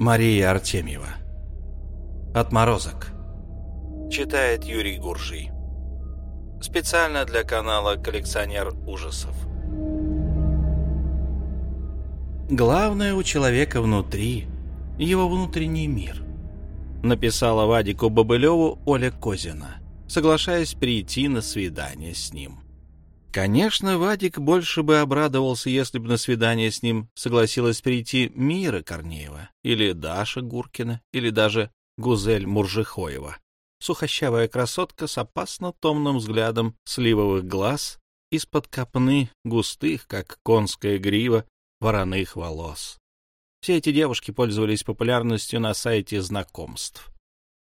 Мария Артемьева. Отморозок. Читает Юрий Гуржий. Специально для канала «Коллекционер ужасов». Главное у человека внутри — его внутренний мир. Написала Вадику Бобылеву Оля Козина, соглашаясь прийти на свидание с ним. Конечно, Вадик больше бы обрадовался, если бы на свидание с ним согласилась прийти Мира Корнеева, или Даша Гуркина, или даже Гузель Муржихоева. Сухощавая красотка с опасно томным взглядом сливовых глаз из-под копны густых, как конская грива, вороных волос. Все эти девушки пользовались популярностью на сайте знакомств.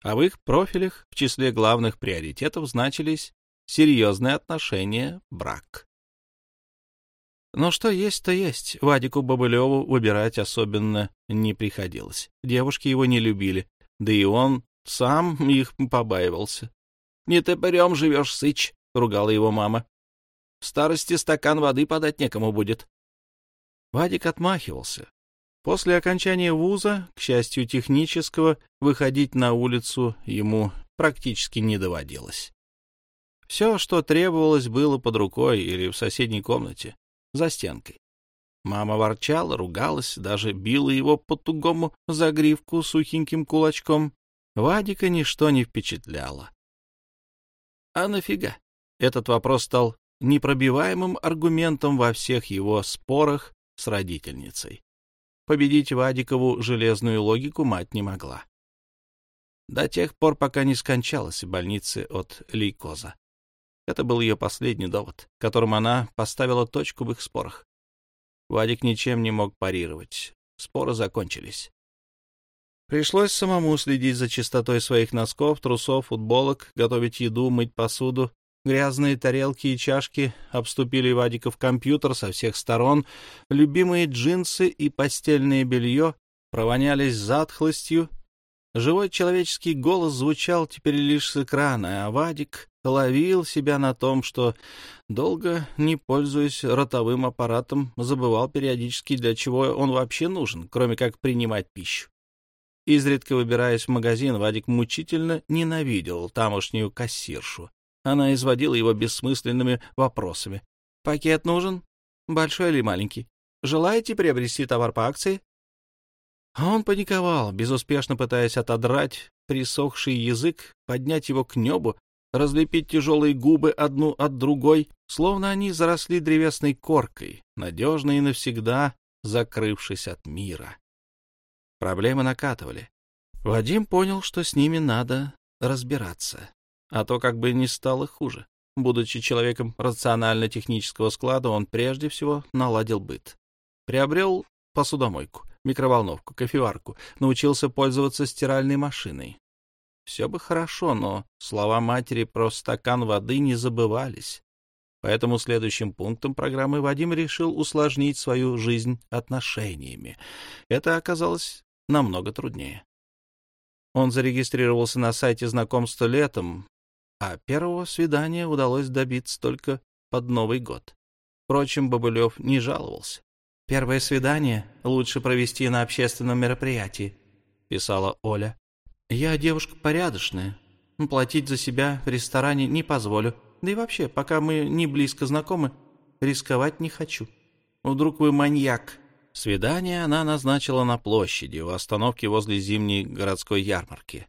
А в их профилях в числе главных приоритетов значились серьезные отношения, брак. Но что есть, то есть. Вадику Бобылеву выбирать особенно не приходилось. Девушки его не любили, да и он сам их побаивался. — Не ты парем живешь, сыч, — ругала его мама. — В старости стакан воды подать некому будет. Вадик отмахивался. После окончания вуза, к счастью технического, выходить на улицу ему практически не доводилось. Все, что требовалось, было под рукой или в соседней комнате, за стенкой. Мама ворчала, ругалась, даже била его по тугому загривку сухеньким кулачком. Вадика ничто не впечатляло. А нафига? Этот вопрос стал непробиваемым аргументом во всех его спорах с родительницей. Победить Вадикову железную логику мать не могла. До тех пор, пока не скончалась в больнице от лейкоза. Это был ее последний довод, которым она поставила точку в их спорах. Вадик ничем не мог парировать. Споры закончились. Пришлось самому следить за чистотой своих носков, трусов, футболок, готовить еду, мыть посуду. Грязные тарелки и чашки обступили Вадиков компьютер со всех сторон. Любимые джинсы и постельное белье провонялись затхлостью. Живой человеческий голос звучал теперь лишь с экрана, а Вадик ловил себя на том, что, долго не пользуясь ротовым аппаратом, забывал периодически, для чего он вообще нужен, кроме как принимать пищу. Изредка выбираясь в магазин, Вадик мучительно ненавидел тамошнюю кассиршу. Она изводила его бессмысленными вопросами. «Пакет нужен? Большой или маленький? Желаете приобрести товар по акции?» А он паниковал, безуспешно пытаясь отодрать присохший язык, поднять его к небу, разлепить тяжелые губы одну от другой, словно они заросли древесной коркой, надежно и навсегда закрывшись от мира. Проблемы накатывали. Вадим понял, что с ними надо разбираться, а то как бы не стало хуже. Будучи человеком рационально-технического склада, он прежде всего наладил быт. Приобрел посудомойку, микроволновку, кофеварку, научился пользоваться стиральной машиной, все бы хорошо, но слова матери про стакан воды не забывались. Поэтому следующим пунктом программы Вадим решил усложнить свою жизнь отношениями. Это оказалось намного труднее. Он зарегистрировался на сайте знакомства летом, а первого свидания удалось добиться только под Новый год. Впрочем, Бобылев не жаловался. «Первое свидание лучше провести на общественном мероприятии», — писала Оля. Я девушка порядочная. Платить за себя в ресторане не позволю. Да и вообще, пока мы не близко знакомы, рисковать не хочу. Вдруг вы маньяк. Свидание она назначила на площади, у остановки возле зимней городской ярмарки.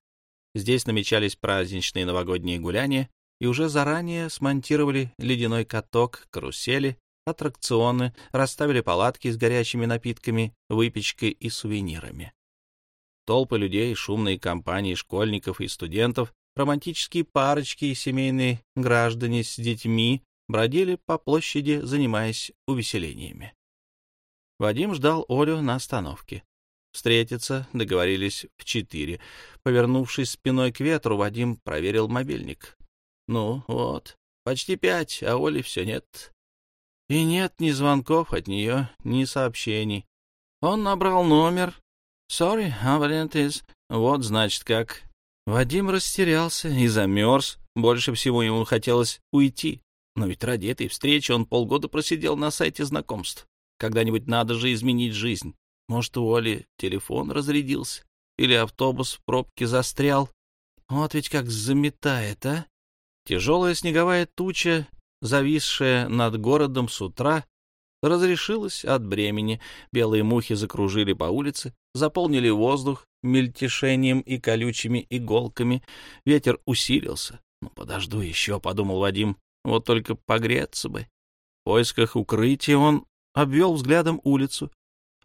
Здесь намечались праздничные новогодние гуляния, и уже заранее смонтировали ледяной каток, карусели, аттракционы, расставили палатки с горячими напитками, выпечкой и сувенирами. Толпы людей, шумные компании школьников и студентов, романтические парочки и семейные граждане с детьми бродили по площади, занимаясь увеселениями. Вадим ждал Олю на остановке. Встретиться договорились в четыре. Повернувшись спиной к ветру, Вадим проверил мобильник. Ну вот, почти пять, а Оли все нет. И нет ни звонков от нее, ни сообщений. Он набрал номер, Sorry, abandoned is... Вот, значит, как. Вадим растерялся и замерз. Больше всего ему хотелось уйти. Но ведь ради этой встречи он полгода просидел на сайте знакомств. Когда-нибудь надо же изменить жизнь. Может, у Оли телефон разрядился? Или автобус в пробке застрял? Вот ведь как заметает, а? Тяжелая снеговая туча, зависшая над городом с утра, разрешилась от бремени. Белые мухи закружили по улице, заполнили воздух мельтешением и колючими иголками. Ветер усилился. «Ну, подожду еще», — подумал Вадим, — «вот только погреться бы». В поисках укрытия он обвел взглядом улицу.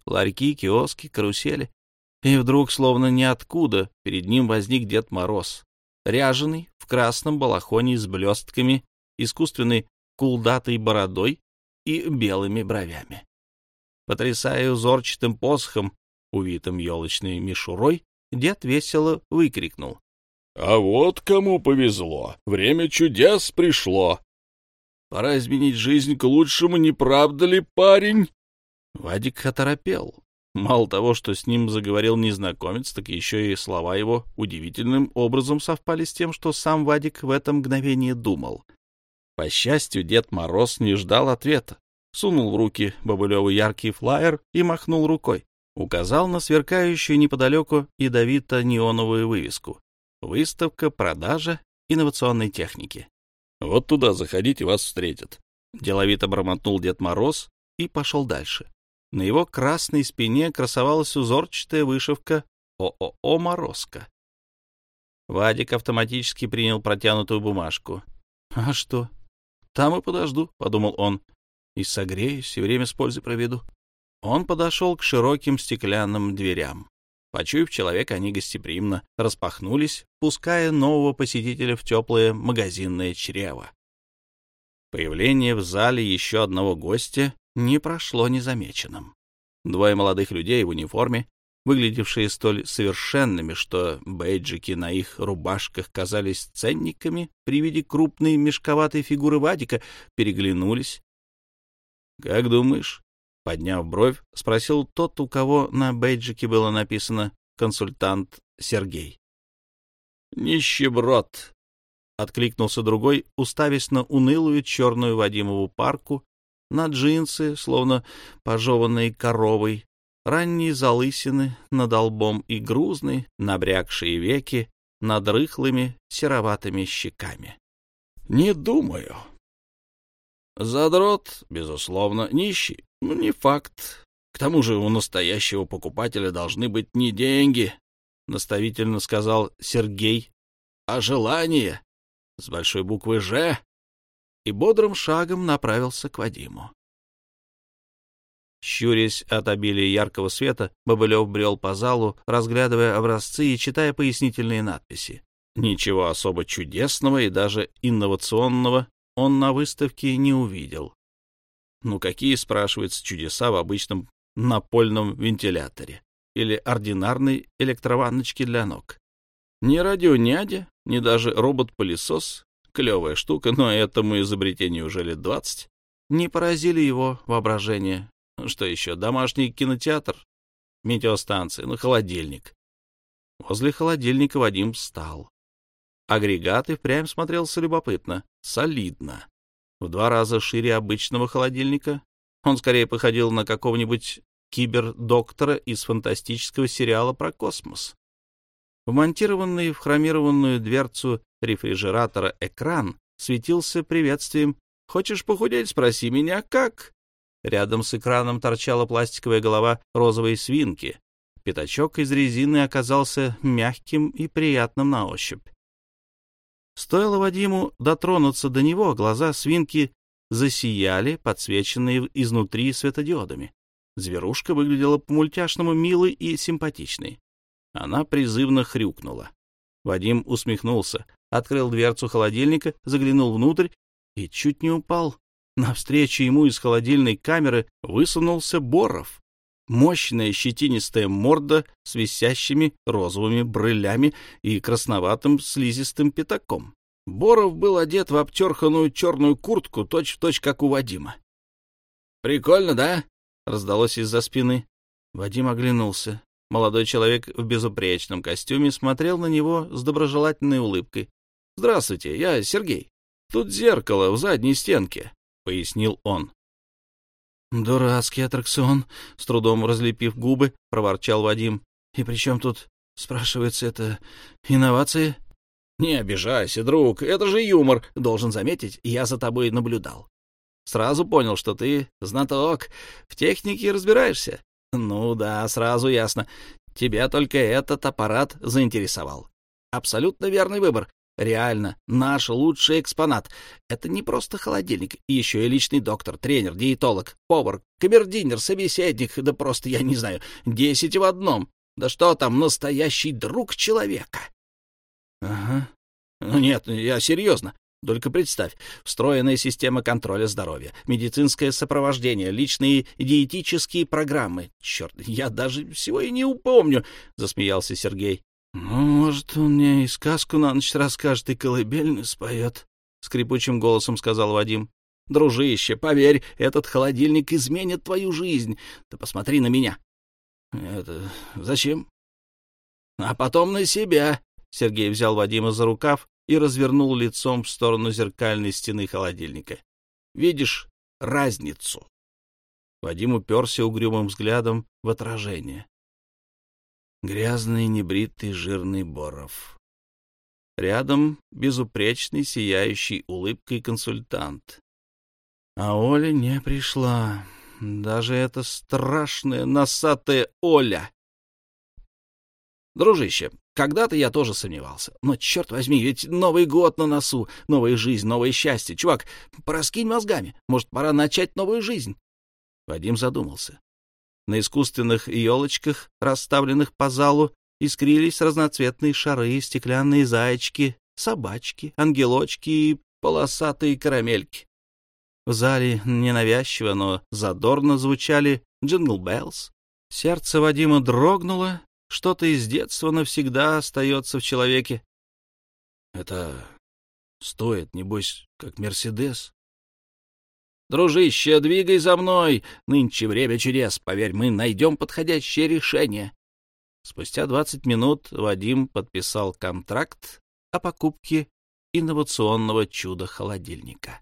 Ларьки, киоски, карусели. И вдруг, словно ниоткуда, перед ним возник Дед Мороз, ряженый, в красном балахоне с блестками, искусственной кулдатой бородой и белыми бровями. Потрясая узорчатым посохом, увитым елочной мишурой, дед весело выкрикнул. — А вот кому повезло! Время чудес пришло! Пора изменить жизнь к лучшему, не правда ли, парень? Вадик оторопел. Мало того, что с ним заговорил незнакомец, так еще и слова его удивительным образом совпали с тем, что сам Вадик в это мгновение думал. По счастью, Дед Мороз не ждал ответа. Сунул в руки Бабылеву яркий флаер и махнул рукой. Указал на сверкающую неподалеку ядовито-неоновую вывеску. Выставка, продажа инновационной техники. «Вот туда заходите, вас встретят», — деловито бормотнул Дед Мороз и пошел дальше. На его красной спине красовалась узорчатая вышивка ООО «Морозко». Вадик автоматически принял протянутую бумажку. «А что? Там и подожду», — подумал он. «И согреюсь, и время с пользой проведу». Он подошел к широким стеклянным дверям. Почуяв человека, они гостеприимно распахнулись, пуская нового посетителя в теплое магазинное чрево. Появление в зале еще одного гостя не прошло незамеченным. Двое молодых людей в униформе, выглядевшие столь совершенными, что бейджики на их рубашках казались ценниками, при виде крупной мешковатой фигуры Вадика, переглянулись. — Как думаешь? — подняв бровь, спросил тот, у кого на бейджике было написано «консультант Сергей». — Нищеброд! — откликнулся другой, уставясь на унылую черную Вадимову парку, на джинсы, словно пожеванные коровой, ранние залысины над лбом и грузные, набрякшие веки над рыхлыми сероватыми щеками. — Не думаю. Задрот, безусловно, нищий, но не факт. К тому же у настоящего покупателя должны быть не деньги, — наставительно сказал Сергей, — а желание с большой буквы «Ж» и бодрым шагом направился к Вадиму. Щурясь от обилия яркого света, Бобылев брел по залу, разглядывая образцы и читая пояснительные надписи. Ничего особо чудесного и даже инновационного он на выставке не увидел. Ну какие, спрашивается, чудеса в обычном напольном вентиляторе или ординарной электрованночке для ног? Ни радионядя, ни даже робот-пылесос клевая штука, но этому изобретению уже лет двадцать, не поразили его воображение. Что еще? Домашний кинотеатр, метеостанция, ну, холодильник. Возле холодильника Вадим встал. Агрегат и впрямь смотрелся любопытно, солидно. В два раза шире обычного холодильника. Он скорее походил на какого-нибудь кибердоктора из фантастического сериала про космос. Вмонтированный в хромированную дверцу рефрижератора экран светился приветствием «Хочешь похудеть? Спроси меня, как?» Рядом с экраном торчала пластиковая голова розовой свинки. Пятачок из резины оказался мягким и приятным на ощупь. Стоило Вадиму дотронуться до него, глаза свинки засияли, подсвеченные изнутри светодиодами. Зверушка выглядела по-мультяшному милой и симпатичной. Она призывно хрюкнула. Вадим усмехнулся, открыл дверцу холодильника, заглянул внутрь и чуть не упал. Навстречу ему из холодильной камеры высунулся Боров. Мощная щетинистая морда с висящими розовыми брылями и красноватым слизистым пятаком. Боров был одет в обтерханную черную куртку, точь-в-точь, точь, как у Вадима. «Прикольно, да?» — раздалось из-за спины. Вадим оглянулся. Молодой человек в безупречном костюме смотрел на него с доброжелательной улыбкой. «Здравствуйте, я Сергей. Тут зеркало в задней стенке», — пояснил он. «Дурацкий аттракцион», — с трудом разлепив губы, проворчал Вадим. «И при чем тут, спрашивается, это инновации?» «Не обижайся, друг, это же юмор. Должен заметить, я за тобой наблюдал. Сразу понял, что ты знаток, в технике разбираешься. Ну да, сразу ясно. Тебя только этот аппарат заинтересовал. Абсолютно верный выбор. Реально, наш лучший экспонат. Это не просто холодильник, еще и личный доктор, тренер, диетолог, повар, камердинер, собеседник, да просто, я не знаю, десять в одном. Да что там, настоящий друг человека. Ага. Ну нет, я серьезно. Только представь, встроенная система контроля здоровья, медицинское сопровождение, личные диетические программы. Черт, я даже всего и не упомню, — засмеялся Сергей. — Ну, может, он мне и сказку на ночь расскажет, и колыбельную споет, — скрипучим голосом сказал Вадим. — Дружище, поверь, этот холодильник изменит твою жизнь. Ты посмотри на меня. — Это зачем? — А потом на себя. Сергей взял Вадима за рукав и развернул лицом в сторону зеркальной стены холодильника. «Видишь разницу?» Вадим уперся угрюмым взглядом в отражение. Грязный, небритый, жирный Боров. Рядом безупречный, сияющий улыбкой консультант. А Оля не пришла. Даже эта страшная носатая Оля. Дружище, когда-то я тоже сомневался. Но, черт возьми, ведь Новый год на носу, новая жизнь, новое счастье. Чувак, пораскинь мозгами. Может, пора начать новую жизнь? Вадим задумался. На искусственных елочках, расставленных по залу, искрились разноцветные шары, стеклянные зайчики, собачки, ангелочки и полосатые карамельки. В зале ненавязчиво, но задорно звучали «Jingle Bells». Сердце Вадима дрогнуло, что-то из детства навсегда остается в человеке. Это стоит, небось, как Мерседес. Дружище, двигай за мной. Нынче время чудес. Поверь, мы найдем подходящее решение. Спустя двадцать минут Вадим подписал контракт о покупке инновационного чуда-холодильника.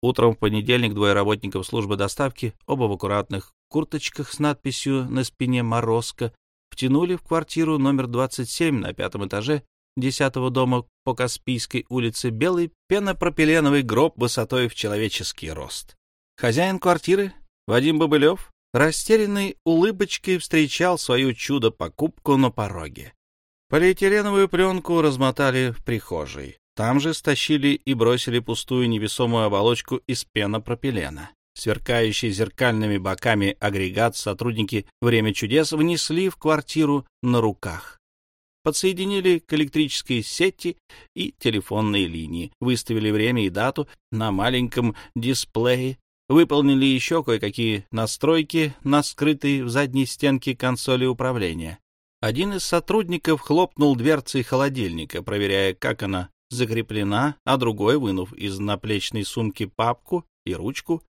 Утром в понедельник двое работников службы доставки, оба в аккуратных курточках с надписью на спине «Морозко», втянули в квартиру номер 27 на пятом этаже десятого дома по Каспийской улице белый пенопропиленовый гроб высотой в человеческий рост. Хозяин квартиры, Вадим Бобылев, растерянной улыбочкой встречал свою чудо-покупку на пороге. Полиэтиленовую пленку размотали в прихожей. Там же стащили и бросили пустую невесомую оболочку из пенопропилена. Сверкающий зеркальными боками агрегат сотрудники «Время чудес» внесли в квартиру на руках. Подсоединили к электрической сети и телефонной линии, выставили время и дату на маленьком дисплее, выполнили еще кое-какие настройки на скрытой в задней стенке консоли управления. Один из сотрудников хлопнул дверцей холодильника, проверяя, как она закреплена, а другой, вынув из наплечной сумки папку и ручку,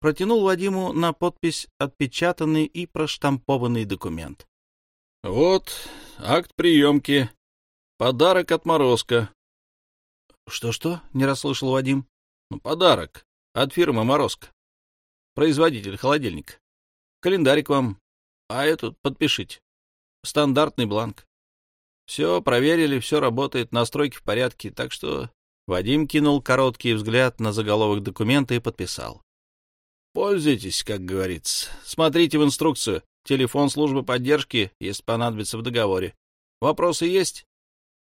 протянул Вадиму на подпись отпечатанный и проштампованный документ. — Вот, акт приемки. Подарок от Морозко. «Что — Что-что? — не расслышал Вадим. — Ну, подарок. От фирмы Морозко. Производитель холодильника. Календарик вам. А этот подпишите. Стандартный бланк. Все проверили, все работает, настройки в порядке, так что... Вадим кинул короткий взгляд на заголовок документа и подписал. Пользуйтесь, как говорится. Смотрите в инструкцию. Телефон службы поддержки, если понадобится в договоре. Вопросы есть?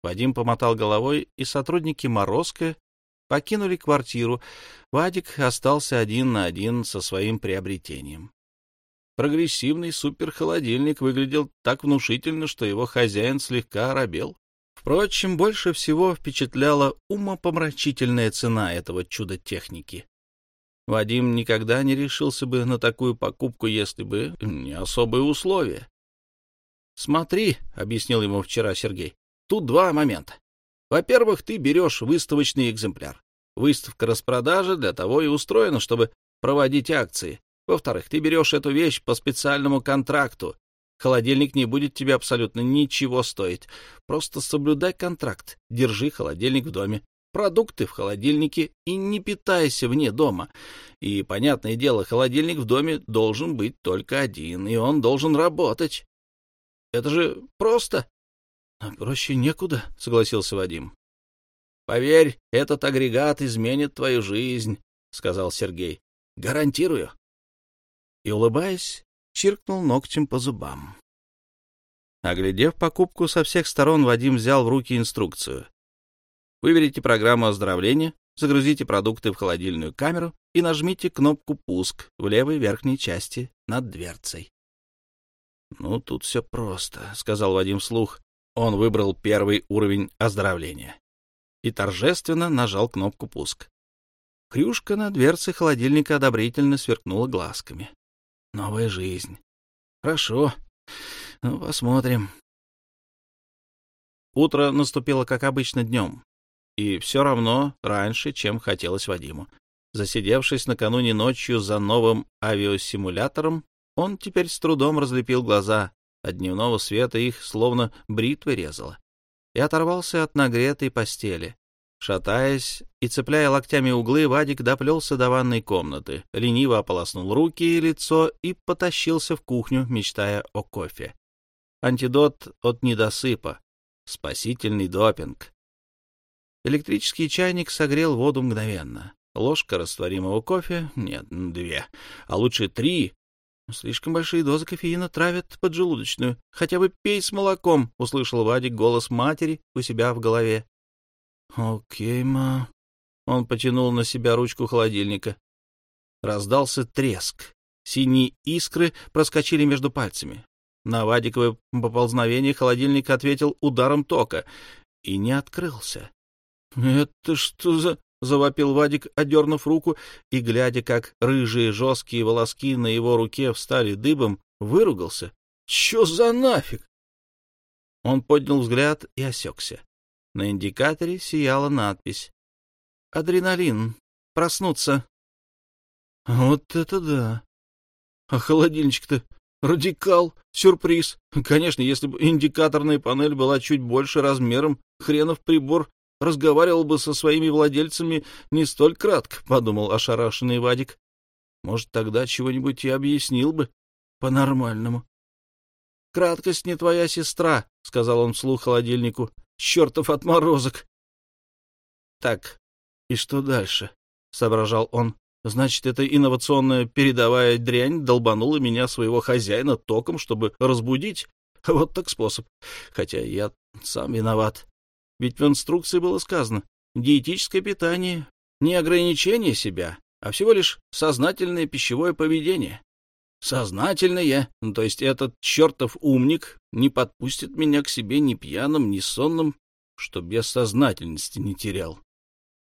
Вадим помотал головой, и сотрудники Морозко покинули квартиру. Вадик остался один на один со своим приобретением. Прогрессивный суперхолодильник выглядел так внушительно, что его хозяин слегка оробел. Впрочем, больше всего впечатляла умопомрачительная цена этого чуда техники. Вадим никогда не решился бы на такую покупку, если бы не особые условия. «Смотри», — объяснил ему вчера Сергей, — «тут два момента. Во-первых, ты берешь выставочный экземпляр. Выставка распродажи для того и устроена, чтобы проводить акции. Во-вторых, ты берешь эту вещь по специальному контракту. Холодильник не будет тебе абсолютно ничего стоить. Просто соблюдай контракт. Держи холодильник в доме. Продукты в холодильнике и не питайся вне дома. И, понятное дело, холодильник в доме должен быть только один, и он должен работать. Это же просто. — Проще некуда, — согласился Вадим. — Поверь, этот агрегат изменит твою жизнь, — сказал Сергей. — Гарантирую. И, улыбаясь, чиркнул ногтем по зубам. Оглядев покупку со всех сторон, Вадим взял в руки инструкцию. Выберите программу оздоровления, загрузите продукты в холодильную камеру и нажмите кнопку «Пуск» в левой верхней части над дверцей. «Ну, тут все просто», — сказал Вадим вслух. Он выбрал первый уровень оздоровления и торжественно нажал кнопку «Пуск». Крюшка на дверце холодильника одобрительно сверкнула глазками. «Новая жизнь. Хорошо. Ну, посмотрим». Утро наступило, как обычно, днем и все равно раньше, чем хотелось Вадиму. Засидевшись накануне ночью за новым авиасимулятором, он теперь с трудом разлепил глаза, от дневного света их словно бритвой резало, и оторвался от нагретой постели. Шатаясь и цепляя локтями углы, Вадик доплелся до ванной комнаты, лениво ополоснул руки и лицо и потащился в кухню, мечтая о кофе. Антидот от недосыпа, спасительный допинг. Электрический чайник согрел воду мгновенно. Ложка растворимого кофе — нет, две, а лучше три. Слишком большие дозы кофеина травят поджелудочную. Хотя бы пей с молоком, — услышал Вадик голос матери у себя в голове. — Окей, ма. Он потянул на себя ручку холодильника. Раздался треск. Синие искры проскочили между пальцами. На Вадиковое поползновение холодильник ответил ударом тока и не открылся. «Это что за...» — завопил Вадик, одернув руку, и, глядя, как рыжие жесткие волоски на его руке встали дыбом, выругался. «Че за нафиг?» Он поднял взгляд и осекся. На индикаторе сияла надпись. «Адреналин. Проснуться». «Вот это да! А холодильничек-то радикал, сюрприз. Конечно, если бы индикаторная панель была чуть больше размером, хренов прибор разговаривал бы со своими владельцами не столь кратко, — подумал ошарашенный Вадик. Может, тогда чего-нибудь и объяснил бы по-нормальному. — Краткость не твоя сестра, — сказал он вслух холодильнику. — Чертов отморозок! — Так, и что дальше? — соображал он. — Значит, эта инновационная передовая дрянь долбанула меня своего хозяина током, чтобы разбудить? Вот так способ. Хотя я сам виноват. Ведь в инструкции было сказано, диетическое питание — не ограничение себя, а всего лишь сознательное пищевое поведение. Сознательное, ну, то есть этот чертов умник не подпустит меня к себе ни пьяным, ни сонным, чтоб я сознательности не терял.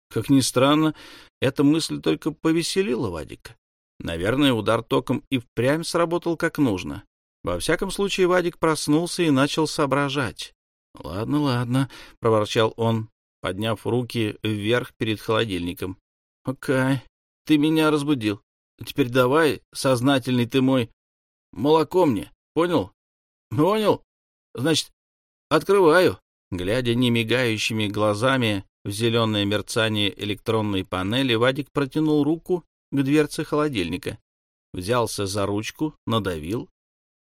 Как ни странно, эта мысль только повеселила Вадика. Наверное, удар током и впрямь сработал как нужно. Во всяком случае, Вадик проснулся и начал соображать. — Ладно, ладно, — проворчал он, подняв руки вверх перед холодильником. — Окей, ты меня разбудил. Теперь давай, сознательный ты мой, молоко мне, понял? Понял? Значит, открываю. Глядя немигающими глазами в зеленое мерцание электронной панели, Вадик протянул руку к дверце холодильника, взялся за ручку, надавил,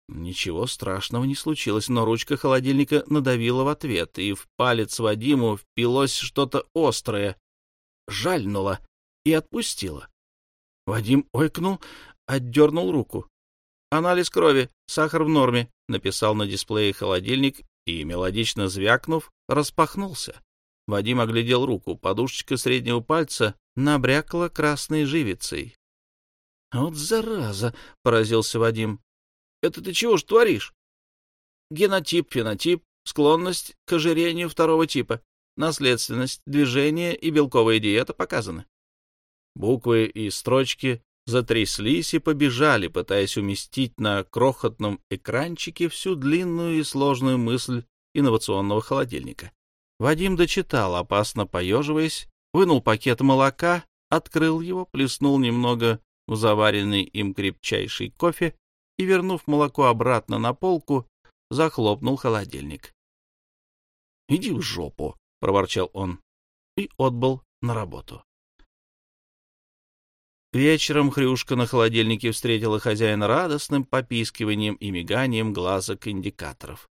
Ничего страшного не случилось, но ручка холодильника надавила в ответ, и в палец Вадиму впилось что-то острое, жальнуло и отпустило. Вадим ойкнул, отдернул руку. «Анализ крови, сахар в норме», — написал на дисплее холодильник и, мелодично звякнув, распахнулся. Вадим оглядел руку, подушечка среднего пальца набрякла красной живицей. «Вот зараза!» — поразился Вадим. Это ты чего ж творишь? Генотип, фенотип, склонность к ожирению второго типа, наследственность, движение и белковая диета показаны. Буквы и строчки затряслись и побежали, пытаясь уместить на крохотном экранчике всю длинную и сложную мысль инновационного холодильника. Вадим дочитал, опасно поеживаясь, вынул пакет молока, открыл его, плеснул немного в заваренный им крепчайший кофе и, вернув молоко обратно на полку, захлопнул холодильник. — Иди в жопу, — проворчал он. и отбыл на работу. Вечером Хрюшка на холодильнике встретила хозяина радостным попискиванием и миганием глазок индикаторов.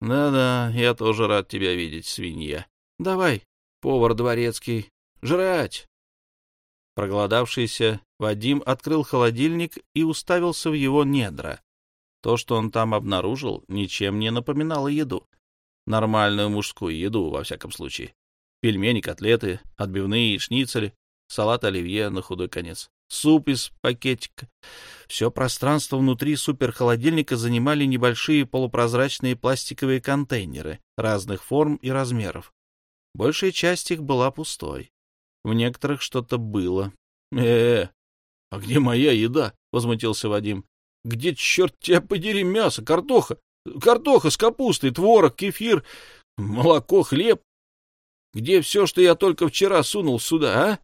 «Да-да, я тоже рад тебя видеть, свинья. Давай, повар дворецкий, жрать!» Проголодавшийся Вадим открыл холодильник и уставился в его недра. То, что он там обнаружил, ничем не напоминало еду. Нормальную мужскую еду, во всяком случае. Пельмени, котлеты, отбивные, шницели, салат оливье на худой конец, суп из пакетика. Все пространство внутри суперхолодильника занимали небольшие полупрозрачные пластиковые контейнеры разных форм и размеров. Большая часть их была пустой. В некоторых что-то было. э э а где моя еда? — возмутился Вадим. — Где, черт тебя подери, мясо, картоха? Картоха с капустой, творог, кефир, молоко, хлеб. Где все, что я только вчера сунул сюда, а?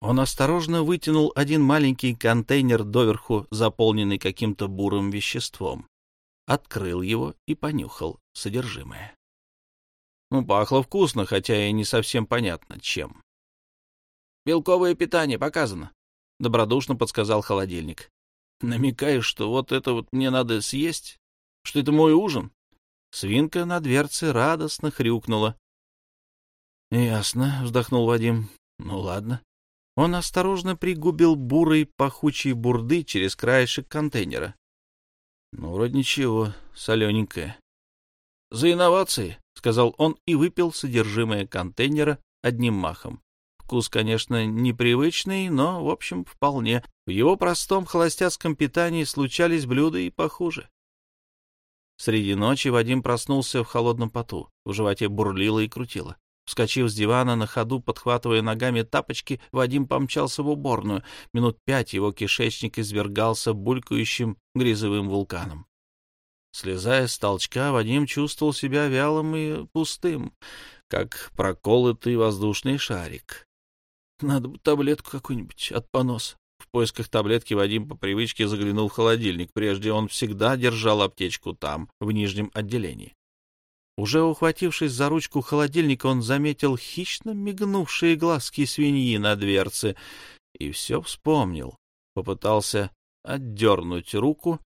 Он осторожно вытянул один маленький контейнер доверху, заполненный каким-то бурым веществом. Открыл его и понюхал содержимое. Ну, пахло вкусно, хотя и не совсем понятно, чем. «Белковое питание показано», — добродушно подсказал холодильник. «Намекаешь, что вот это вот мне надо съесть? Что это мой ужин?» Свинка на дверце радостно хрюкнула. «Ясно», — вздохнул Вадим. «Ну ладно». Он осторожно пригубил бурой пахучей бурды через краешек контейнера. «Ну, вроде ничего, солененькое». «За инновации», — сказал он и выпил содержимое контейнера одним махом. Вкус, конечно, непривычный, но, в общем, вполне. В его простом холостяцком питании случались блюда и похуже. Среди ночи Вадим проснулся в холодном поту. В животе бурлило и крутило. Вскочив с дивана, на ходу, подхватывая ногами тапочки, Вадим помчался в уборную. Минут пять его кишечник извергался булькающим грязевым вулканом. Слезая с толчка, Вадим чувствовал себя вялым и пустым, как проколотый воздушный шарик. Надо бы таблетку какую-нибудь от поноса. В поисках таблетки Вадим по привычке заглянул в холодильник. Прежде он всегда держал аптечку там, в нижнем отделении. Уже ухватившись за ручку холодильника, он заметил хищно мигнувшие глазки свиньи на дверце и все вспомнил. Попытался отдернуть руку.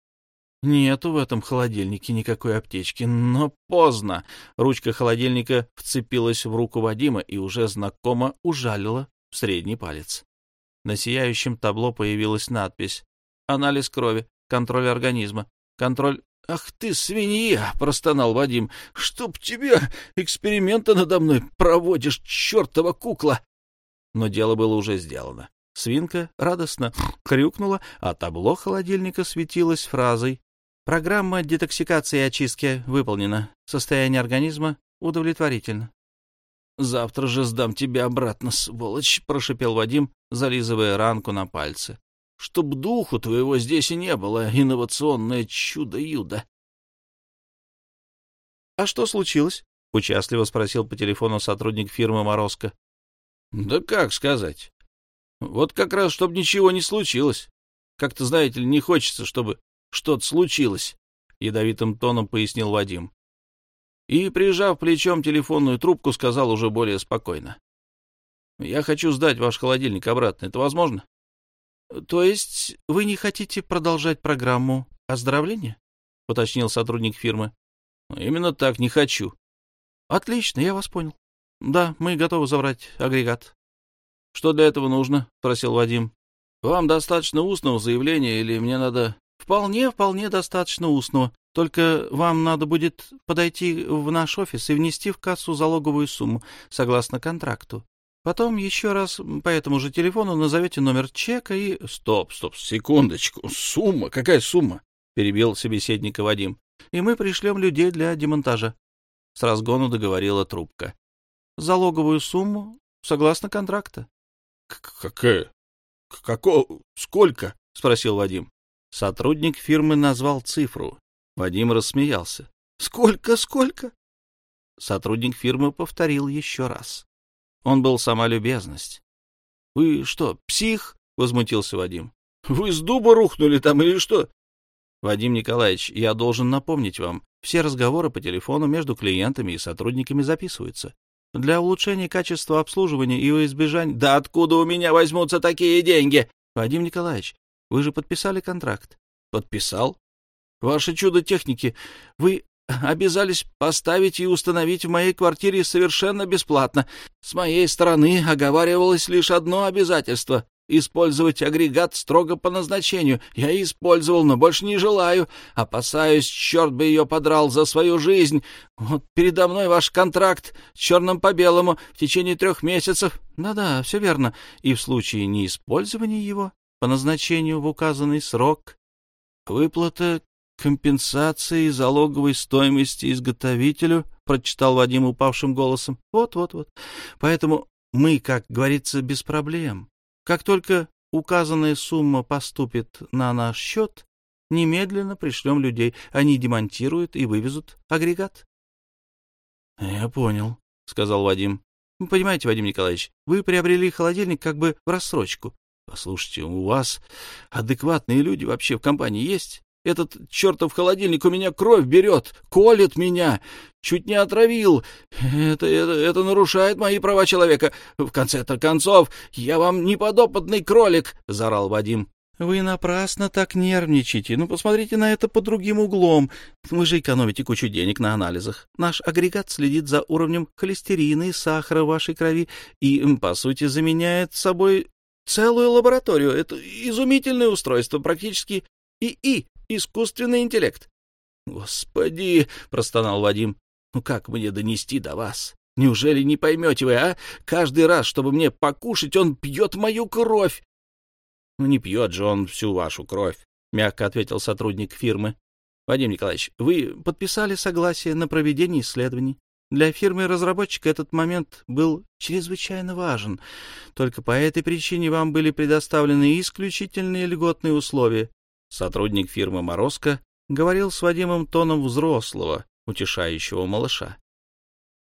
Нету в этом холодильнике никакой аптечки, но поздно. Ручка холодильника вцепилась в руку Вадима и уже знакомо ужалила средний палец. На сияющем табло появилась надпись «Анализ крови, контроль организма, контроль «Ах ты, свинья!» — простонал Вадим. «Чтоб тебя эксперименты надо мной проводишь, чертова кукла!» Но дело было уже сделано. Свинка радостно хрюкнула, а табло холодильника светилось фразой «Программа детоксикации и очистки выполнена. Состояние организма удовлетворительно». «Завтра же сдам тебя обратно, сволочь!» — прошипел Вадим, зализывая ранку на пальце чтоб духу твоего здесь и не было, инновационное чудо-юдо. — А что случилось? — участливо спросил по телефону сотрудник фирмы «Морозко». — Да как сказать. Вот как раз, чтобы ничего не случилось. Как-то, знаете ли, не хочется, чтобы что-то случилось, — ядовитым тоном пояснил Вадим. И, прижав плечом телефонную трубку, сказал уже более спокойно. — Я хочу сдать ваш холодильник обратно. Это возможно? — То есть вы не хотите продолжать программу оздоровления? — уточнил сотрудник фирмы. — Именно так, не хочу. — Отлично, я вас понял. Да, мы готовы забрать агрегат. — Что для этого нужно? — спросил Вадим. — Вам достаточно устного заявления или мне надо... — Вполне, вполне достаточно устного. Только вам надо будет подойти в наш офис и внести в кассу залоговую сумму, согласно контракту. Потом еще раз по этому же телефону назовете номер чека и... — Стоп, стоп, секундочку. Сумма? Какая сумма? — перебил собеседника Вадим. — И мы пришлем людей для демонтажа. С разгону договорила трубка. — Залоговую сумму согласно контракта. — Какая? Какого? Сколько? — спросил Вадим. Сотрудник фирмы назвал цифру. Вадим рассмеялся. — Сколько, сколько? Сотрудник фирмы повторил еще раз. Он был сама любезность. — Вы что, псих? — возмутился Вадим. — Вы с дуба рухнули там или что? — Вадим Николаевич, я должен напомнить вам, все разговоры по телефону между клиентами и сотрудниками записываются. Для улучшения качества обслуживания и избежания... Да откуда у меня возьмутся такие деньги? Вадим Николаевич, вы же подписали контракт. Подписал. Ваше чудо техники, вы обязались поставить и установить в моей квартире совершенно бесплатно. С моей стороны оговаривалось лишь одно обязательство использовать агрегат строго по назначению. Я использовал, но больше не желаю. Опасаюсь, черт бы ее подрал за свою жизнь. Вот передо мной ваш контракт черным по белому в течение трех месяцев. Да-да, все верно. И в случае неиспользования его по назначению в указанный срок выплата компенсации залоговой стоимости изготовителю, прочитал Вадим упавшим голосом. Вот-вот-вот. Поэтому мы, как говорится, без проблем. Как только указанная сумма поступит на наш счет, немедленно пришлем людей. Они демонтируют и вывезут агрегат. — Я понял, — сказал Вадим. — Понимаете, Вадим Николаевич, вы приобрели холодильник как бы в рассрочку. Послушайте, у вас адекватные люди вообще в компании есть? Этот чертов холодильник у меня кровь берет, колет меня, чуть не отравил. Это, это, это нарушает мои права человека. В конце-то концов, я вам не подопытный кролик, — заорал Вадим. Вы напрасно так нервничаете. Ну, посмотрите на это под другим углом. Вы же экономите кучу денег на анализах. Наш агрегат следит за уровнем холестерина и сахара в вашей крови и, по сути, заменяет собой целую лабораторию. Это изумительное устройство, практически ИИ искусственный интеллект. Господи, простонал Вадим. Ну как мне донести до вас? Неужели не поймете вы, а? Каждый раз, чтобы мне покушать, он пьет мою кровь. Ну не пьет же он всю вашу кровь, мягко ответил сотрудник фирмы. Вадим Николаевич, вы подписали согласие на проведение исследований. Для фирмы-разработчика этот момент был чрезвычайно важен. Только по этой причине вам были предоставлены исключительные льготные условия. Сотрудник фирмы «Морозко» говорил с Вадимом тоном взрослого, утешающего малыша.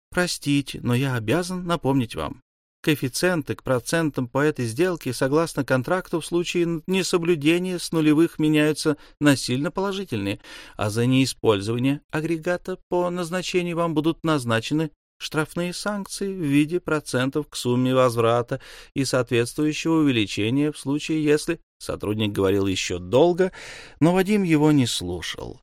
«Простите, но я обязан напомнить вам. Коэффициенты к процентам по этой сделке, согласно контракту, в случае несоблюдения с нулевых меняются на сильно положительные, а за неиспользование агрегата по назначению вам будут назначены штрафные санкции в виде процентов к сумме возврата и соответствующего увеличения в случае, если сотрудник говорил еще долго, но Вадим его не слушал.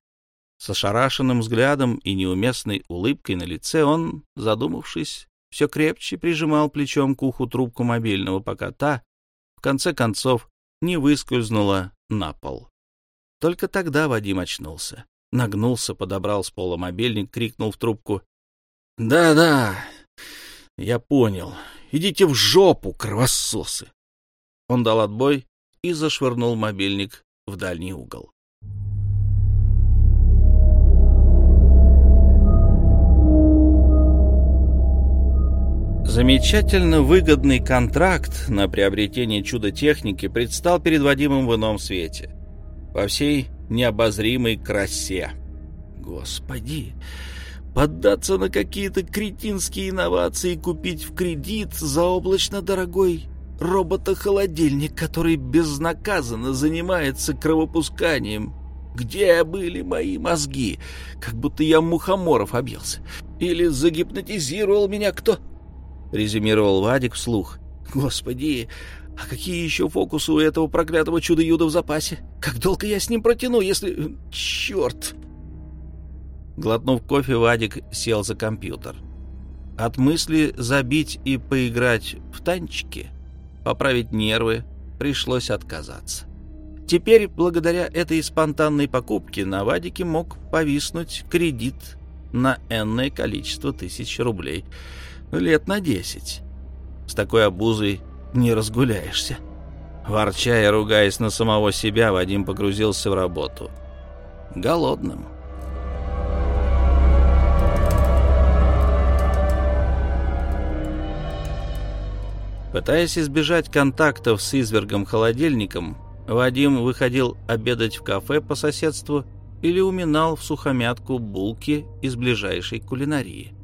С ошарашенным взглядом и неуместной улыбкой на лице он, задумавшись, все крепче прижимал плечом к уху трубку мобильного, пока та, в конце концов, не выскользнула на пол. Только тогда Вадим очнулся. Нагнулся, подобрал с пола мобильник, крикнул в трубку. «Да-да, я понял. Идите в жопу, кровососы!» Он дал отбой и зашвырнул мобильник в дальний угол. Замечательно выгодный контракт на приобретение чудо-техники предстал перед Вадимом в ином свете. Во всей необозримой красе. Господи! Поддаться на какие-то кретинские инновации и купить в кредит заоблачно дорогой робота-холодильник, который безнаказанно занимается кровопусканием. Где были мои мозги? Как будто я мухоморов объелся. Или загипнотизировал меня кто? Резюмировал Вадик вслух. Господи, а какие еще фокусы у этого проклятого чудо-юда в запасе? Как долго я с ним протяну, если... Черт! Глотнув кофе, Вадик сел за компьютер. От мысли забить и поиграть в танчики, поправить нервы, пришлось отказаться. Теперь, благодаря этой спонтанной покупке, на Вадике мог повиснуть кредит на энное количество тысяч рублей. Лет на десять. С такой обузой не разгуляешься. Ворча и ругаясь на самого себя, Вадим погрузился в работу. Голодным. Пытаясь избежать контактов с извергом-холодильником, Вадим выходил обедать в кафе по соседству или уминал в сухомятку булки из ближайшей кулинарии.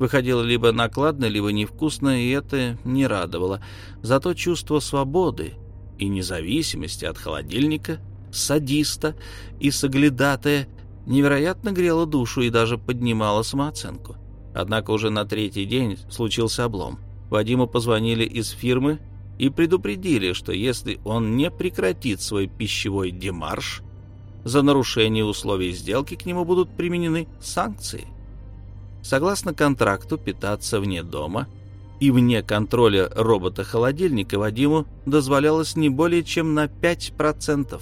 Выходило либо накладно, либо невкусно, и это не радовало. Зато чувство свободы и независимости от холодильника, садиста и соглядатая невероятно грело душу и даже поднимало самооценку. Однако уже на третий день случился облом. Вадиму позвонили из фирмы и предупредили, что если он не прекратит свой пищевой демарш, за нарушение условий сделки к нему будут применены санкции. Согласно контракту, питаться вне дома и вне контроля робота-холодильника Вадиму дозволялось не более чем на 5%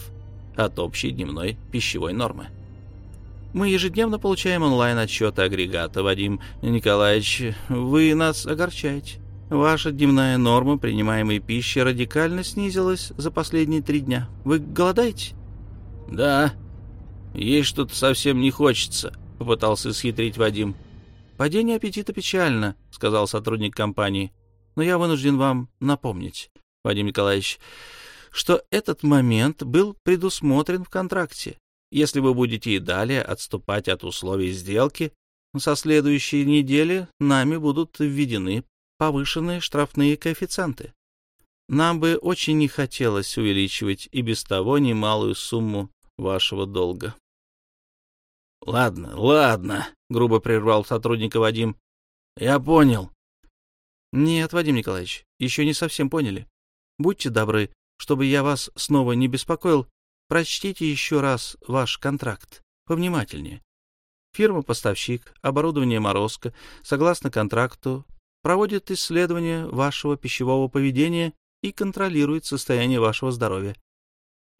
от общей дневной пищевой нормы. Мы ежедневно получаем онлайн-отчеты агрегата. Вадим Николаевич, вы нас огорчаете. Ваша дневная норма принимаемой пищи радикально снизилась за последние три дня. Вы голодаете? Да. Есть что-то совсем не хочется, попытался схитрить Вадим. Падение аппетита печально, сказал сотрудник компании. Но я вынужден вам напомнить, Вадим Николаевич, что этот момент был предусмотрен в контракте. Если вы будете и далее отступать от условий сделки, со следующей недели нами будут введены повышенные штрафные коэффициенты. Нам бы очень не хотелось увеличивать и без того немалую сумму вашего долга. — Ладно, ладно, — грубо прервал сотрудника Вадим. — Я понял. — Нет, Вадим Николаевич, еще не совсем поняли. Будьте добры, чтобы я вас снова не беспокоил, Прочтите еще раз ваш контракт. Повнимательнее. Фирма-поставщик, оборудование «Морозко», согласно контракту, проводит исследование вашего пищевого поведения и контролирует состояние вашего здоровья.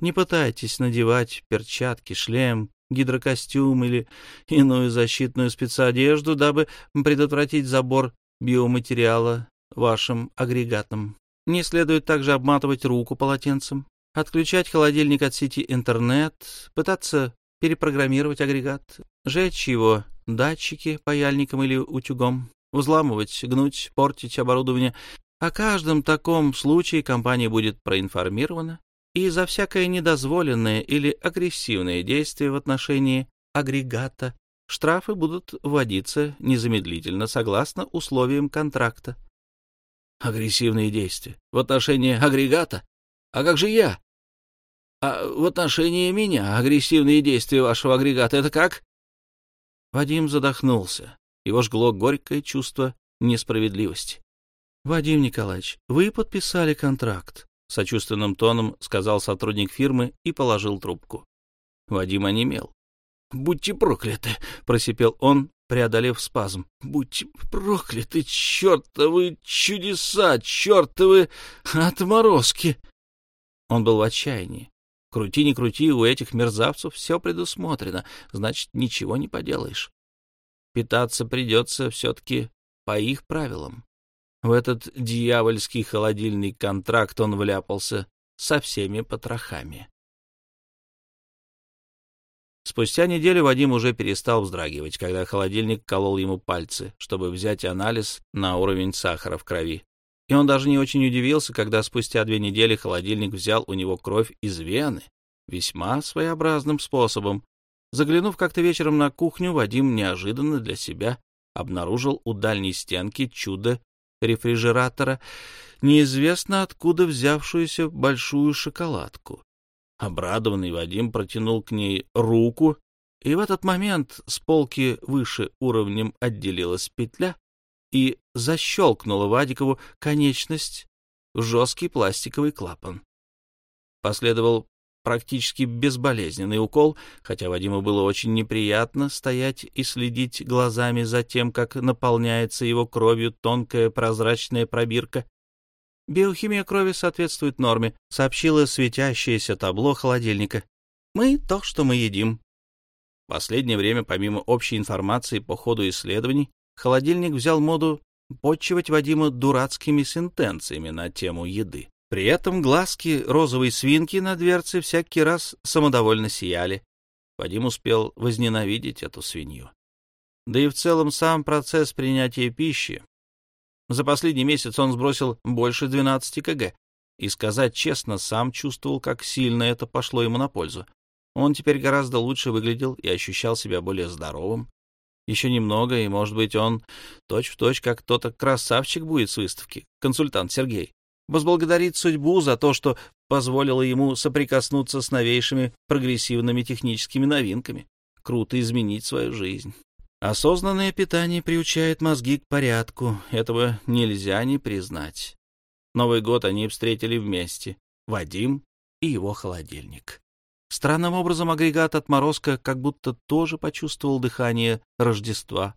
Не пытайтесь надевать перчатки, шлем, гидрокостюм или иную защитную спецодежду, дабы предотвратить забор биоматериала вашим агрегатом. Не следует также обматывать руку полотенцем отключать холодильник от сети интернет, пытаться перепрограммировать агрегат, жечь его датчики паяльником или утюгом, взламывать, гнуть, портить оборудование. О каждом таком случае компания будет проинформирована, и за всякое недозволенное или агрессивное действие в отношении агрегата штрафы будут вводиться незамедлительно согласно условиям контракта. Агрессивные действия в отношении агрегата? А как же я? А в отношении меня агрессивные действия вашего агрегата — это как? Вадим задохнулся. Его жгло горькое чувство несправедливости. — Вадим Николаевич, вы подписали контракт, — сочувственным тоном сказал сотрудник фирмы и положил трубку. Вадим онемел. — Будьте прокляты! — просипел он, преодолев спазм. — Будьте прокляты, чертовы чудеса, чертовы отморозки! Он был в отчаянии. Крути не крути, у этих мерзавцев все предусмотрено, значит, ничего не поделаешь. Питаться придется все-таки по их правилам. В этот дьявольский холодильный контракт он вляпался со всеми потрохами. Спустя неделю Вадим уже перестал вздрагивать, когда холодильник колол ему пальцы, чтобы взять анализ на уровень сахара в крови. И он даже не очень удивился, когда спустя две недели холодильник взял у него кровь из вены весьма своеобразным способом. Заглянув как-то вечером на кухню, Вадим неожиданно для себя обнаружил у дальней стенки чудо рефрижератора, неизвестно откуда взявшуюся большую шоколадку. Обрадованный Вадим протянул к ней руку, и в этот момент с полки выше уровнем отделилась петля, и защелкнула Вадикову конечность в жесткий пластиковый клапан. Последовал практически безболезненный укол, хотя Вадиму было очень неприятно стоять и следить глазами за тем, как наполняется его кровью тонкая прозрачная пробирка. Биохимия крови соответствует норме, сообщило светящееся табло холодильника. Мы то, что мы едим. В последнее время, помимо общей информации по ходу исследований, холодильник взял моду почивать Вадима дурацкими сентенциями на тему еды. При этом глазки розовой свинки на дверце всякий раз самодовольно сияли. Вадим успел возненавидеть эту свинью. Да и в целом сам процесс принятия пищи. За последний месяц он сбросил больше 12 кг. И сказать честно, сам чувствовал, как сильно это пошло ему на пользу. Он теперь гораздо лучше выглядел и ощущал себя более здоровым, еще немного, и, может быть, он точь-в-точь, точь, как тот красавчик будет с выставки, консультант Сергей. Возблагодарит судьбу за то, что позволило ему соприкоснуться с новейшими прогрессивными техническими новинками, круто изменить свою жизнь. Осознанное питание приучает мозги к порядку. Этого нельзя не признать. Новый год они встретили вместе. Вадим и его холодильник. Странным образом агрегат отморозка как будто тоже почувствовал дыхание Рождества.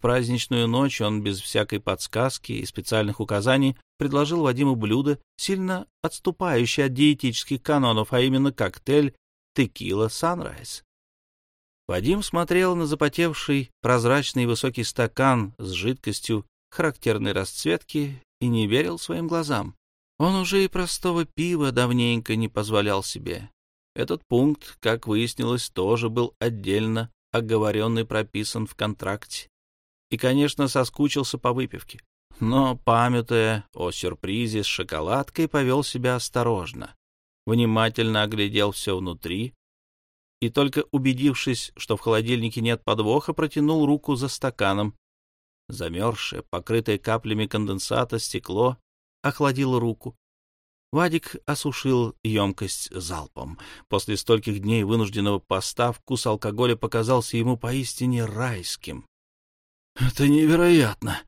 В праздничную ночь он без всякой подсказки и специальных указаний предложил Вадиму блюдо, сильно отступающее от диетических канонов, а именно коктейль «Текила Санрайз». Вадим смотрел на запотевший прозрачный высокий стакан с жидкостью характерной расцветки и не верил своим глазам. Он уже и простого пива давненько не позволял себе. Этот пункт, как выяснилось, тоже был отдельно оговорен и прописан в контракте. И, конечно, соскучился по выпивке. Но, памятуя о сюрпризе с шоколадкой, повел себя осторожно. Внимательно оглядел все внутри, и только убедившись, что в холодильнике нет подвоха, протянул руку за стаканом. Замерзшее, покрытое каплями конденсата стекло охладило руку. Вадик осушил емкость залпом. После стольких дней вынужденного поста вкус алкоголя показался ему поистине райским. — Это невероятно,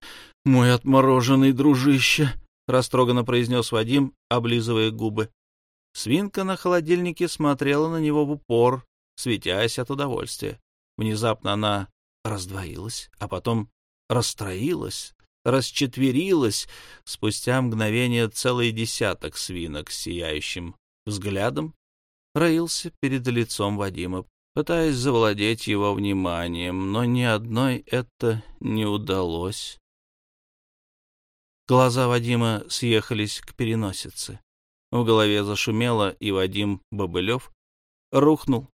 мой отмороженный дружище! — растроганно произнес Вадим, облизывая губы. Свинка на холодильнике смотрела на него в упор, светясь от удовольствия. Внезапно она раздвоилась, а потом расстроилась, расчетверилась. Спустя мгновение целый десяток свинок с сияющим взглядом роился перед лицом Вадима, пытаясь завладеть его вниманием, но ни одной это не удалось. Глаза Вадима съехались к переносице. В голове зашумело, и Вадим Бобылев рухнул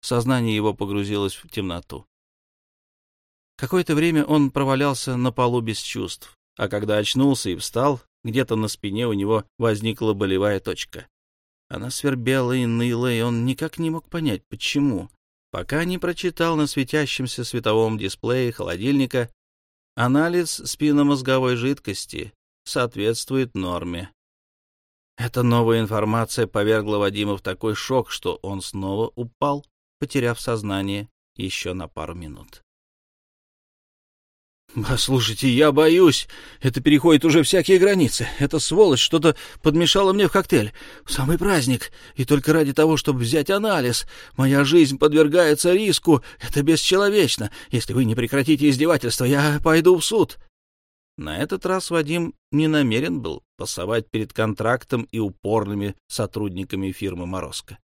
Сознание его погрузилось в темноту. Какое-то время он провалялся на полу без чувств, а когда очнулся и встал, где-то на спине у него возникла болевая точка. Она свербела и ныла, и он никак не мог понять, почему. Пока не прочитал на светящемся световом дисплее холодильника анализ спинномозговой жидкости соответствует норме. Эта новая информация повергла Вадима в такой шок, что он снова упал потеряв сознание еще на пару минут. «Послушайте, я боюсь. Это переходит уже всякие границы. Эта сволочь что-то подмешала мне в коктейль. В самый праздник. И только ради того, чтобы взять анализ. Моя жизнь подвергается риску. Это бесчеловечно. Если вы не прекратите издевательство, я пойду в суд». На этот раз Вадим не намерен был пасовать перед контрактом и упорными сотрудниками фирмы «Морозко».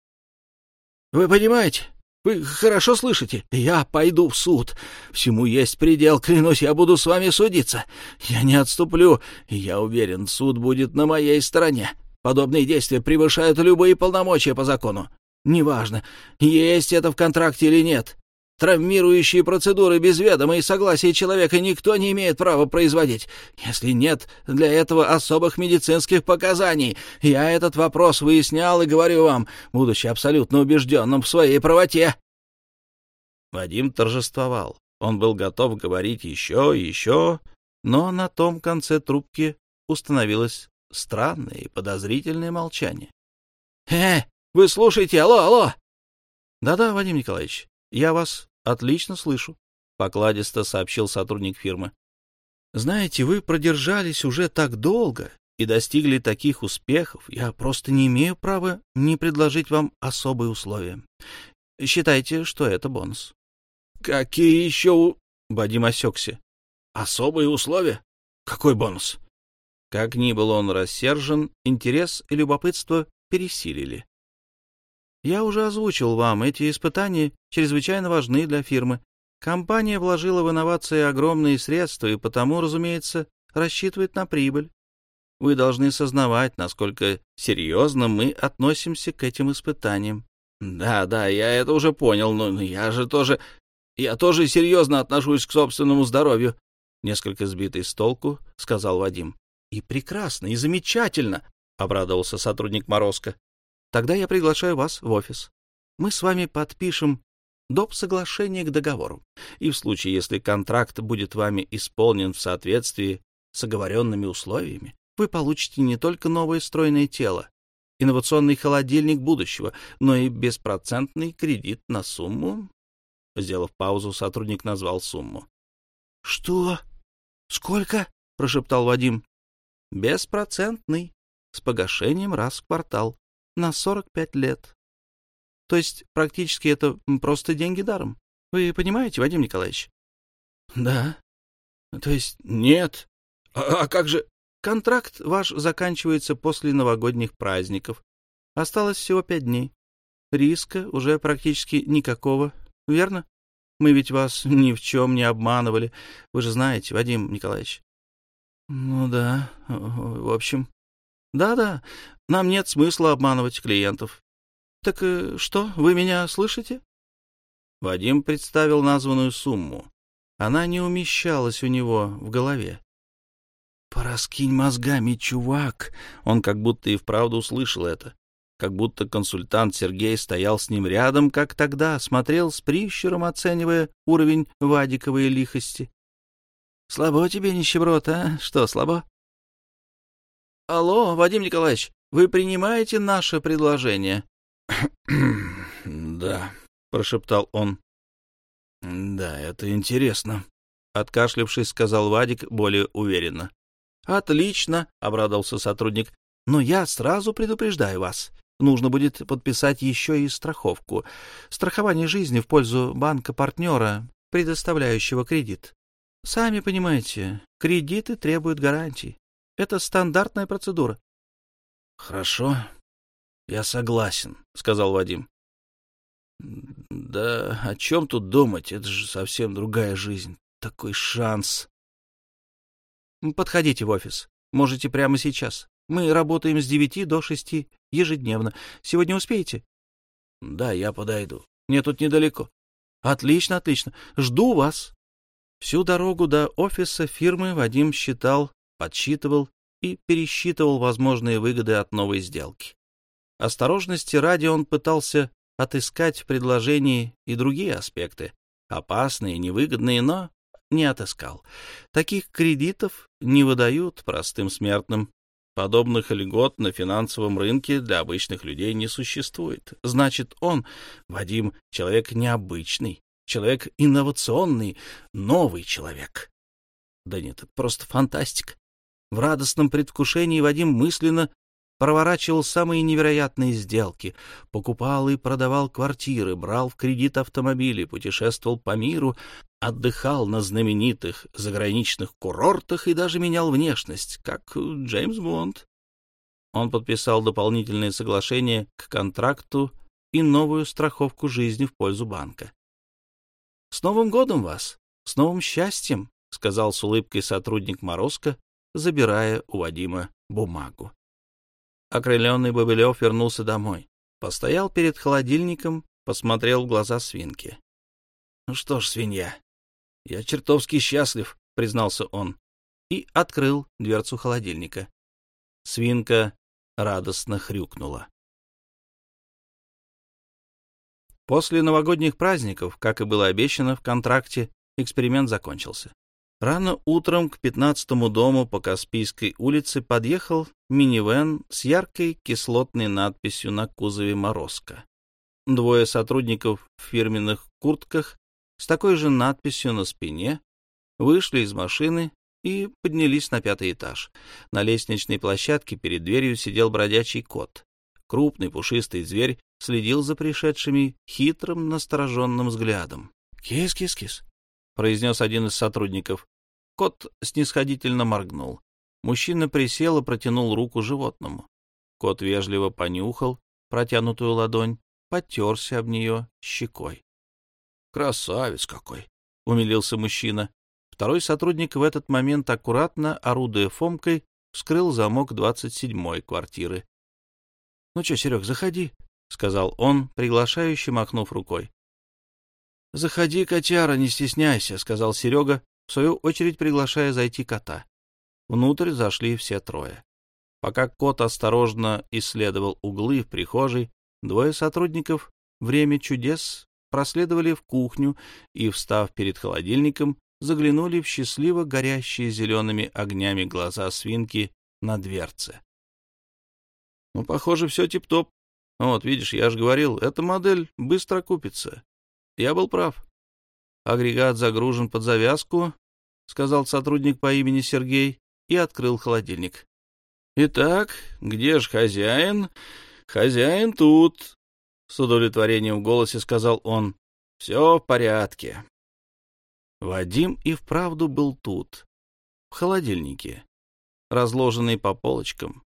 «Вы понимаете, вы хорошо слышите? Я пойду в суд. Всему есть предел, клянусь, я буду с вами судиться. Я не отступлю, я уверен, суд будет на моей стороне. Подобные действия превышают любые полномочия по закону. Неважно, есть это в контракте или нет. Травмирующие процедуры без ведома и согласия человека никто не имеет права производить, если нет для этого особых медицинских показаний. Я этот вопрос выяснял и говорю вам, будучи абсолютно убежденным в своей правоте. Вадим торжествовал. Он был готов говорить еще и еще, но на том конце трубки установилось странное и подозрительное молчание. «Э, вы слушаете? Алло, алло!» «Да-да, Вадим Николаевич, я вас Отлично слышу, покладисто сообщил сотрудник фирмы. Знаете, вы продержались уже так долго и достигли таких успехов, я просто не имею права не предложить вам особые условия. Считайте, что это бонус. Какие еще... Вадим осекся. Особые условия? Какой бонус? Как ни был он рассержен, интерес и любопытство пересилили. Я уже озвучил вам, эти испытания чрезвычайно важны для фирмы. Компания вложила в инновации огромные средства и потому, разумеется, рассчитывает на прибыль. Вы должны сознавать, насколько серьезно мы относимся к этим испытаниям. Да, да, я это уже понял, но я же тоже... Я тоже серьезно отношусь к собственному здоровью. Несколько сбитый с толку, сказал Вадим. И прекрасно, и замечательно, обрадовался сотрудник Морозко. Тогда я приглашаю вас в офис. Мы с вами подпишем доп. соглашение к договору. И в случае, если контракт будет вами исполнен в соответствии с оговоренными условиями, вы получите не только новое стройное тело, инновационный холодильник будущего, но и беспроцентный кредит на сумму Сделав паузу, сотрудник назвал сумму. — Что? Сколько? — прошептал Вадим. — Беспроцентный, с погашением раз в квартал, на сорок пять лет. То есть практически это просто деньги даром. Вы понимаете, Вадим Николаевич? — Да. То есть нет. А, а как же... Контракт ваш заканчивается после новогодних праздников. Осталось всего пять дней. Риска уже практически никакого, верно? Мы ведь вас ни в чем не обманывали. Вы же знаете, Вадим Николаевич. Ну да, в общем. Да-да, нам нет смысла обманывать клиентов. Так э, что, вы меня слышите? Вадим представил названную сумму. Она не умещалась у него в голове. «Пораскинь мозгами, чувак!» Он как будто и вправду услышал это как будто консультант Сергей стоял с ним рядом, как тогда, смотрел с прищуром, оценивая уровень Вадиковой лихости. — Слабо тебе, нищеброд, а? Что, слабо? — Алло, Вадим Николаевич, вы принимаете наше предложение? — Да, — прошептал он. — Да, это интересно, — откашлявшись, сказал Вадик более уверенно. — Отлично, — обрадовался сотрудник. — Но я сразу предупреждаю вас. Нужно будет подписать еще и страховку. Страхование жизни в пользу банка-партнера, предоставляющего кредит. Сами понимаете, кредиты требуют гарантий. Это стандартная процедура. — Хорошо, я согласен, — сказал Вадим. — Да о чем тут думать? Это же совсем другая жизнь. Такой шанс. — Подходите в офис. Можете прямо сейчас. Мы работаем с девяти до шести ежедневно. Сегодня успеете? — Да, я подойду. Мне тут недалеко. — Отлично, отлично. Жду вас. Всю дорогу до офиса фирмы Вадим считал, подсчитывал и пересчитывал возможные выгоды от новой сделки. Осторожности ради он пытался отыскать в предложении и другие аспекты, опасные, невыгодные, но не отыскал. Таких кредитов не выдают простым смертным, Подобных льгот на финансовом рынке для обычных людей не существует. Значит, он, Вадим, человек необычный, человек инновационный, новый человек. Да нет, это просто фантастика. В радостном предвкушении Вадим мысленно проворачивал самые невероятные сделки, покупал и продавал квартиры, брал в кредит автомобили, путешествовал по миру, отдыхал на знаменитых заграничных курортах и даже менял внешность, как Джеймс Бонд. Он подписал дополнительное соглашение к контракту и новую страховку жизни в пользу банка. «С Новым годом вас! С новым счастьем!» — сказал с улыбкой сотрудник Морозко, забирая у Вадима бумагу. Окрыленный Бобылев вернулся домой. Постоял перед холодильником, посмотрел в глаза свинки. — Ну что ж, свинья, я чертовски счастлив, — признался он, и открыл дверцу холодильника. Свинка радостно хрюкнула. После новогодних праздников, как и было обещано в контракте, эксперимент закончился. Рано утром к пятнадцатому дому по Каспийской улице подъехал минивэн с яркой кислотной надписью на кузове «Морозко». Двое сотрудников в фирменных куртках с такой же надписью на спине вышли из машины и поднялись на пятый этаж. На лестничной площадке перед дверью сидел бродячий кот. Крупный пушистый зверь следил за пришедшими хитрым настороженным взглядом. «Кис-кис-кис», — произнес один из сотрудников. Кот снисходительно моргнул. Мужчина присел и протянул руку животному. Кот вежливо понюхал протянутую ладонь, потерся об нее щекой. — Красавец какой! — умилился мужчина. Второй сотрудник в этот момент, аккуратно орудуя фомкой, вскрыл замок двадцать седьмой квартиры. — Ну что, Серег, заходи, — сказал он, приглашающе махнув рукой. — Заходи, котяра, не стесняйся, — сказал Серега, в свою очередь приглашая зайти кота. Внутрь зашли все трое. Пока кот осторожно исследовал углы в прихожей, двое сотрудников «Время чудес» проследовали в кухню и, встав перед холодильником, заглянули в счастливо горящие зелеными огнями глаза свинки на дверце. «Ну, похоже, все тип-топ. Вот, видишь, я же говорил, эта модель быстро купится. Я был прав. Агрегат загружен под завязку, — сказал сотрудник по имени Сергей и открыл холодильник. — Итак, где же хозяин? Хозяин тут, — с удовлетворением в голосе сказал он. — Все в порядке. Вадим и вправду был тут, в холодильнике, разложенный по полочкам.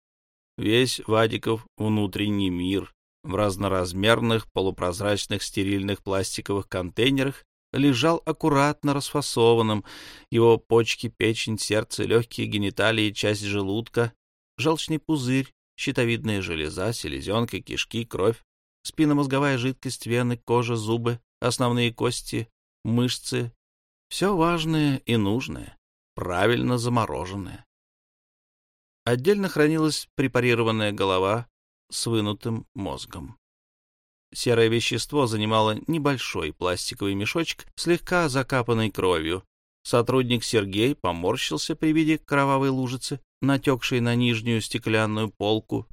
Весь Вадиков внутренний мир в разноразмерных полупрозрачных стерильных пластиковых контейнерах лежал аккуратно расфасованным. Его почки, печень, сердце, легкие гениталии, часть желудка, желчный пузырь, щитовидная железа, селезенка, кишки, кровь, спинномозговая жидкость, вены, кожа, зубы, основные кости, мышцы. Все важное и нужное, правильно замороженное. Отдельно хранилась препарированная голова с вынутым мозгом. Серое вещество занимало небольшой пластиковый мешочек, слегка закапанный кровью. Сотрудник Сергей поморщился при виде кровавой лужицы, натекшей на нижнюю стеклянную полку.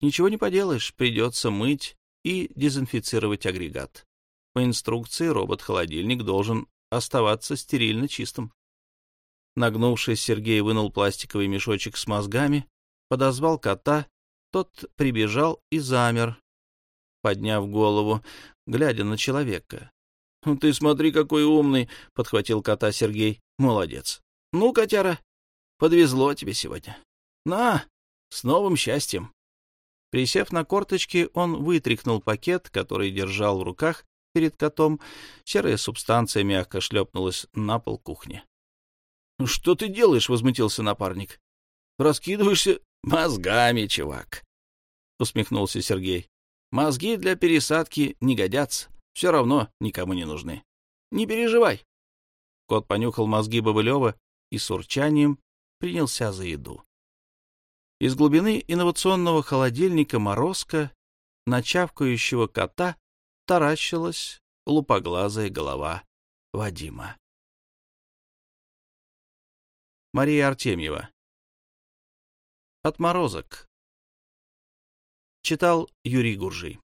Ничего не поделаешь, придется мыть и дезинфицировать агрегат. По инструкции робот-холодильник должен оставаться стерильно чистым. Нагнувшись, Сергей вынул пластиковый мешочек с мозгами, подозвал кота, тот прибежал и замер, подняв голову, глядя на человека. «Ну, — Ты смотри, какой умный! — подхватил кота Сергей. — Молодец. — Ну, котяра, подвезло тебе сегодня. На, с новым счастьем! Присев на корточки, он вытряхнул пакет, который держал в руках перед котом. Серая субстанция мягко шлепнулась на пол кухни. — Что ты делаешь? — возмутился напарник. — Раскидываешься мозгами, чувак, — усмехнулся Сергей. Мозги для пересадки не годятся, все равно никому не нужны. Не переживай. Кот понюхал мозги Бобылева и с урчанием принялся за еду. Из глубины инновационного холодильника морозка на чавкающего кота таращилась лупоглазая голова Вадима. Мария Артемьева. Отморозок. Читал Юрий Гуржий.